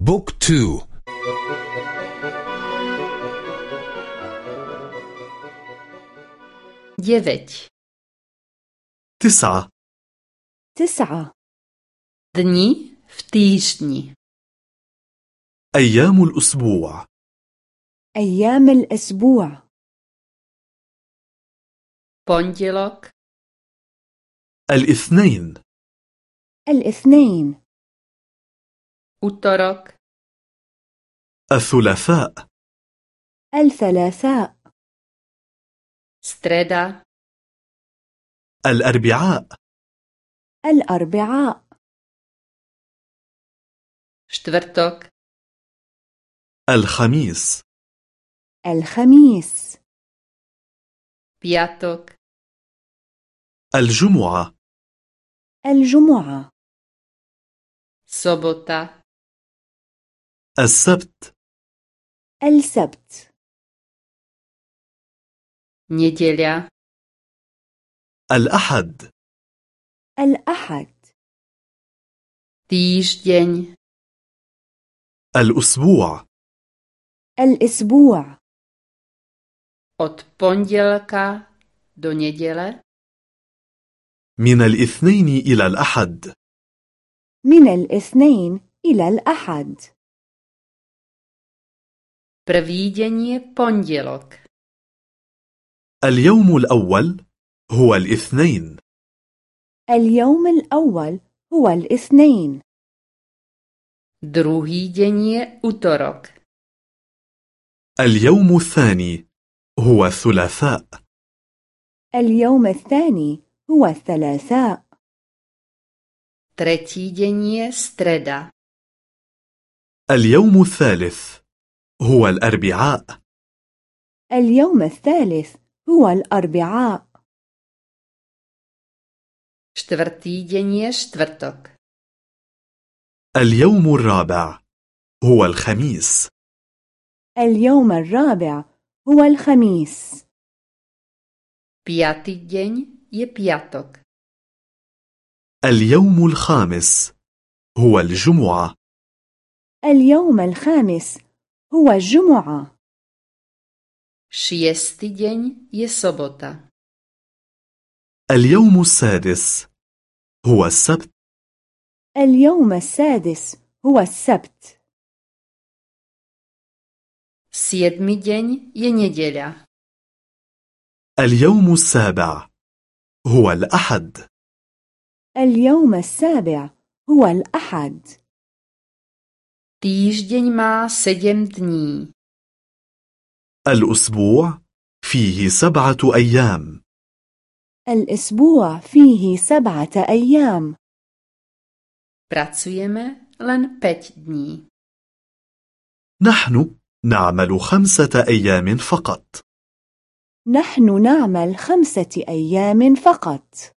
بوك تو. Dziewięć. تسعة. تسعة w týždni. أيام الأسبوع. أيام الأسبوع Pondělok, الإثنين. الاثنين útorok, الثلاثاء. الثلاثاء. Streda, الأربعاء. الأربعاء. Čtvrtok, الخميس. الخميس. Piatok, الجمعة. الجمعة. Sobota, السبت. السبت. neděľa, الأحد. الأحد. týždeň, الأسبوع. الأسبوع. Od pondělka do neděle, من الاثنين إلى الأحد. من الاثنين إلى الأحد. Prvý deň je pondělok, اليوم الأول هو الاثنين. اليوم الأول هو الاثنين. Druhý deň je útorok, اليوم الثاني هو الثلاثاء اليوم الثاني هو الثلاثاء tretí deň je streda, اليوم الثالث هو الأربعاء. اليوم الثالث هو الأربعاء. Čtvrtý deň je اليوم الرابع هو الخميس. اليوم الرابع هو الخميس. Piatý deň je اليوم الخامس هو الجمعة. اليوم الخامس هو الجمعة šiestý deň je sobota, اليوم السادس. هو السبت. اليوم السادس هو السبت. Siedmy deň je nedeľa, اليوم السابع. هو الأحد. اليوم السابع هو الأحد. Týždeň má sedem dní. الأسبوع فيه سبعة أيام الأسبوع فيه سبعة أيام Pracujeme len 5 dní. نحن نعمل خمسة أيام فقط نحن نعمل خمسة أيام فقط